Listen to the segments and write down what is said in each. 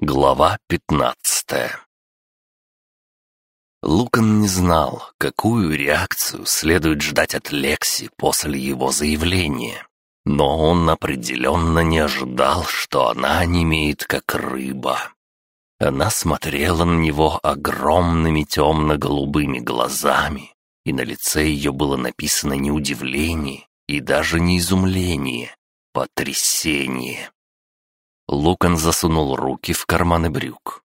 Глава пятнадцатая Лукан не знал, какую реакцию следует ждать от Лекси после его заявления. Но он определенно не ожидал, что она немеет как рыба. Она смотрела на него огромными темно-голубыми глазами, и на лице ее было написано не удивление и даже не изумление, потрясение. Лукан засунул руки в карманы брюк.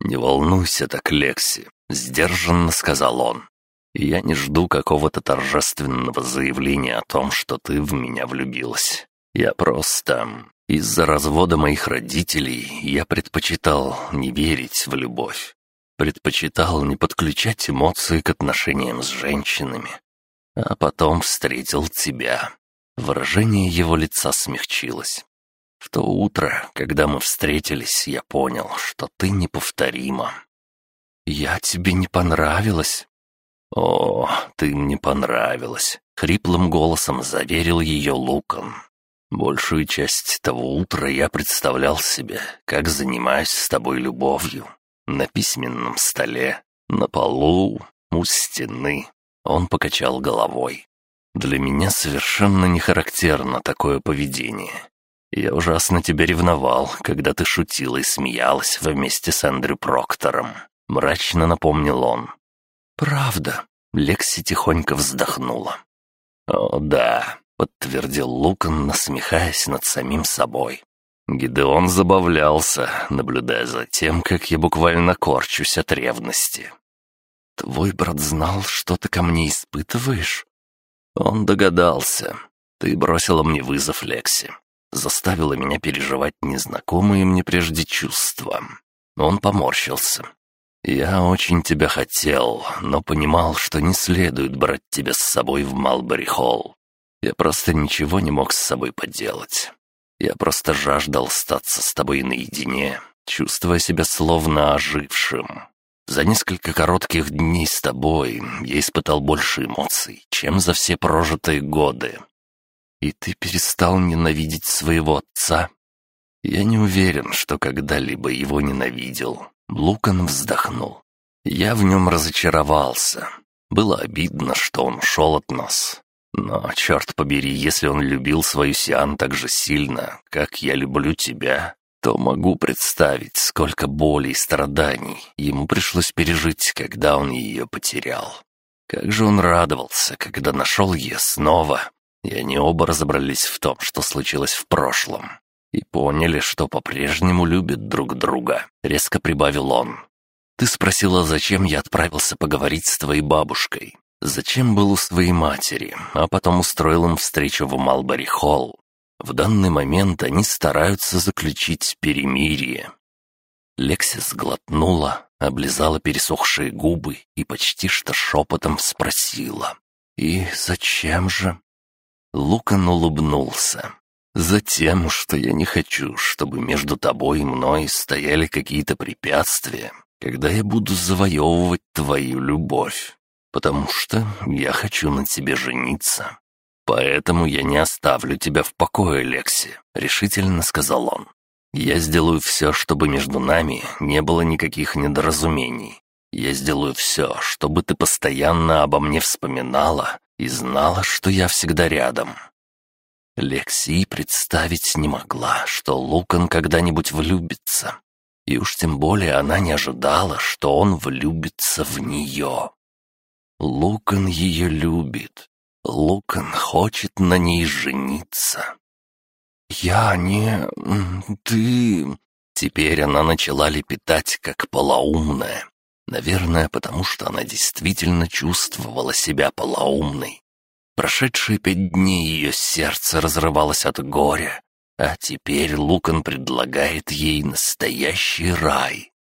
«Не волнуйся так, Лекси», — сдержанно сказал он. «Я не жду какого-то торжественного заявления о том, что ты в меня влюбилась. Я просто... Из-за развода моих родителей я предпочитал не верить в любовь. Предпочитал не подключать эмоции к отношениям с женщинами. А потом встретил тебя». Выражение его лица смягчилось. В то утро, когда мы встретились, я понял, что ты неповторима. Я тебе не понравилась. О, ты мне понравилась, хриплым голосом заверил ее Лукан. Большую часть того утра я представлял себе, как занимаюсь с тобой любовью. На письменном столе, на полу, у стены. Он покачал головой. Для меня совершенно не характерно такое поведение. Я ужасно тебя ревновал, когда ты шутила и смеялась вместе с Эндрю Проктором», — мрачно напомнил он. «Правда?» — Лекси тихонько вздохнула. «О, да», — подтвердил Лукан, насмехаясь над самим собой. Гидеон забавлялся, наблюдая за тем, как я буквально корчусь от ревности. «Твой брат знал, что ты ко мне испытываешь?» Он догадался. Ты бросила мне вызов, Лекси заставила меня переживать незнакомые мне прежде чувства. Он поморщился. «Я очень тебя хотел, но понимал, что не следует брать тебя с собой в Малбери-Холл. Я просто ничего не мог с собой поделать. Я просто жаждал остаться с тобой наедине, чувствуя себя словно ожившим. За несколько коротких дней с тобой я испытал больше эмоций, чем за все прожитые годы. «И ты перестал ненавидеть своего отца?» «Я не уверен, что когда-либо его ненавидел». Лукан вздохнул. «Я в нем разочаровался. Было обидно, что он ушел от нас. Но, черт побери, если он любил свою Сиан так же сильно, как я люблю тебя, то могу представить, сколько боли и страданий ему пришлось пережить, когда он ее потерял. Как же он радовался, когда нашел ее снова и они оба разобрались в том, что случилось в прошлом. И поняли, что по-прежнему любят друг друга. Резко прибавил он. «Ты спросила, зачем я отправился поговорить с твоей бабушкой. Зачем был у своей матери, а потом устроил им встречу в Малбери-Холл. В данный момент они стараются заключить перемирие». Лексис глотнула, облизала пересохшие губы и почти что шепотом спросила. «И зачем же?» Лукан улыбнулся. «Затем, что я не хочу, чтобы между тобой и мной стояли какие-то препятствия, когда я буду завоевывать твою любовь, потому что я хочу на тебе жениться. Поэтому я не оставлю тебя в покое, Лекси», — решительно сказал он. «Я сделаю все, чтобы между нами не было никаких недоразумений. Я сделаю все, чтобы ты постоянно обо мне вспоминала и знала, что я всегда рядом. Лекси представить не могла, что Лукан когда-нибудь влюбится. И уж тем более она не ожидала, что он влюбится в нее. Лукан ее любит. Лукан хочет на ней жениться. «Я не... ты...» Теперь она начала лепетать, как полоумная, Наверное, потому что она действительно чувствовала себя полоумной. Прошедшие пять дней ее сердце разрывалось от горя, а теперь Лукан предлагает ей настоящий рай.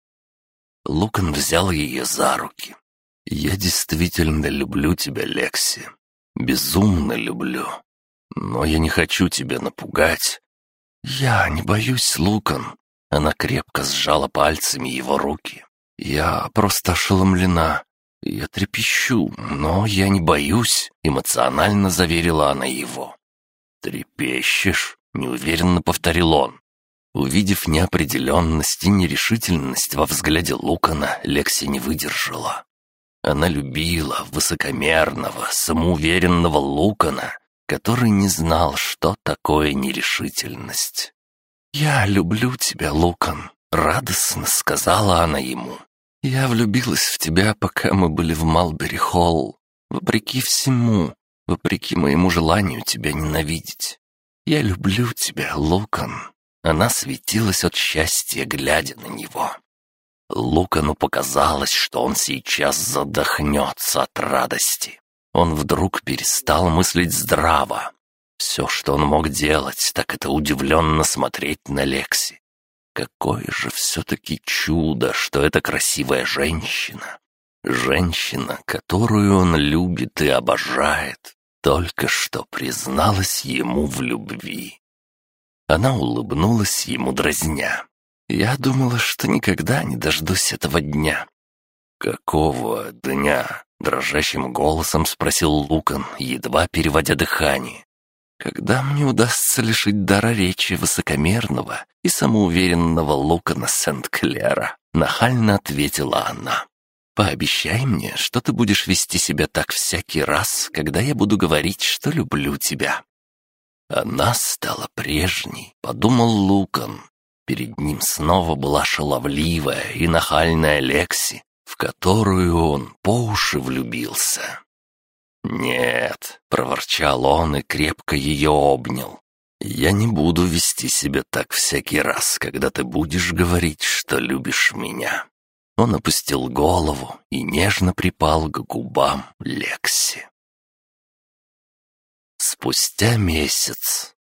Лукан взял ее за руки. «Я действительно люблю тебя, Лекси. Безумно люблю. Но я не хочу тебя напугать». «Я не боюсь, Лукан». Она крепко сжала пальцами его руки. «Я просто ошеломлена. Я трепещу, но я не боюсь», — эмоционально заверила она его. «Трепещешь?» — неуверенно повторил он. Увидев неопределенность и нерешительность во взгляде Лукана, Лекси не выдержала. Она любила высокомерного, самоуверенного Лукана, который не знал, что такое нерешительность. «Я люблю тебя, Лукан», — радостно сказала она ему. «Я влюбилась в тебя, пока мы были в Малбери-Холл, вопреки всему, вопреки моему желанию тебя ненавидеть. Я люблю тебя, Лукан». Она светилась от счастья, глядя на него. Лукану показалось, что он сейчас задохнется от радости. Он вдруг перестал мыслить здраво. Все, что он мог делать, так это удивленно смотреть на Лекси. Какое же все-таки чудо, что это красивая женщина. Женщина, которую он любит и обожает, только что призналась ему в любви. Она улыбнулась ему дразня. «Я думала, что никогда не дождусь этого дня». «Какого дня?» — дрожащим голосом спросил Лукан, едва переводя дыхание. «Когда мне удастся лишить дара речи высокомерного и самоуверенного Лукана Сент-Клера?» — нахально ответила она. «Пообещай мне, что ты будешь вести себя так всякий раз, когда я буду говорить, что люблю тебя. Она стала прежней, подумал Лукан. Перед ним снова была шаловливая и нахальная Лекси, в которую он по уши влюбился. «Нет», — проворчал он и крепко ее обнял. «Я не буду вести себя так всякий раз, когда ты будешь говорить, что любишь меня». Он опустил голову и нежно припал к губам Лекси. Спустя месяц.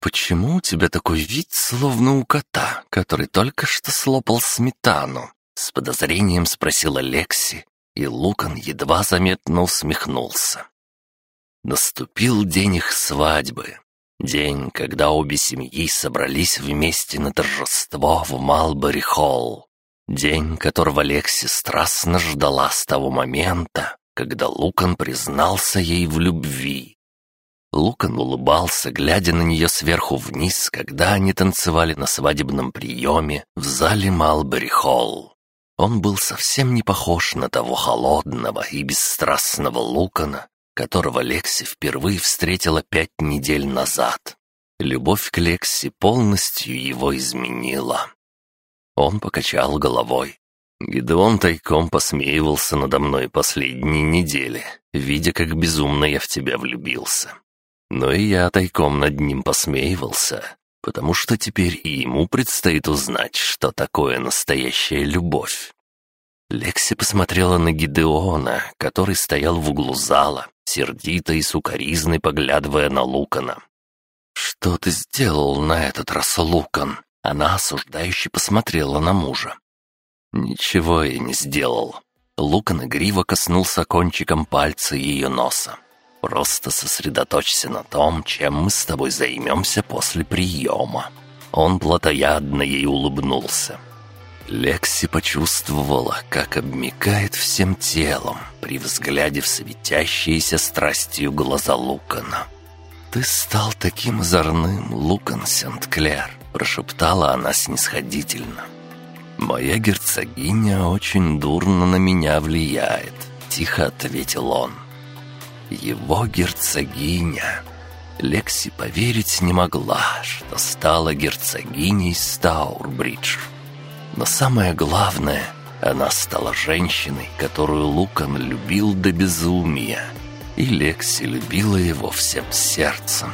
«Почему у тебя такой вид, словно у кота, который только что слопал сметану?» С подозрением спросила Лекси, и Лукан едва заметно усмехнулся. Наступил день их свадьбы. День, когда обе семьи собрались вместе на торжество в Малбери-Холл. День, которого Лекси страстно ждала с того момента, когда Лукан признался ей в любви. Лукан улыбался, глядя на нее сверху вниз, когда они танцевали на свадебном приеме в зале Малбери-Холл. Он был совсем не похож на того холодного и бесстрастного Лукана, которого Лекси впервые встретила пять недель назад. Любовь к Лекси полностью его изменила. Он покачал головой. Гидеон тайком посмеивался надо мной последние недели, видя, как безумно я в тебя влюбился. Но и я тайком над ним посмеивался, потому что теперь и ему предстоит узнать, что такое настоящая любовь. Лекси посмотрела на Гидеона, который стоял в углу зала, сердито и сукоризной поглядывая на Лукана. «Что ты сделал на этот раз, Лукан?» Она осуждающе посмотрела на мужа. «Ничего я не сделал». Лукан игриво коснулся кончиком пальца ее носа. «Просто сосредоточься на том, чем мы с тобой займемся после приема». Он плотоядно ей улыбнулся. Лекси почувствовала, как обмикает всем телом при взгляде в светящиеся страстью глаза Лукана. «Ты стал таким озорным, Лукан Сент-Клер», — прошептала она снисходительно. «Моя герцогиня очень дурно на меня влияет», — тихо ответил он. «Его герцогиня». Лекси поверить не могла, что стала герцогиней Стаурбридж. Но самое главное, она стала женщиной, которую Лукан любил до безумия. И Лекси любила его всем сердцем.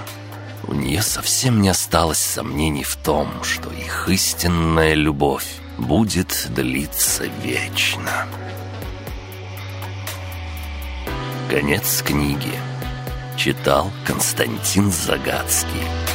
У нее совсем не осталось сомнений в том, что их истинная любовь будет длиться вечно. Конец книги. Читал Константин Загадский.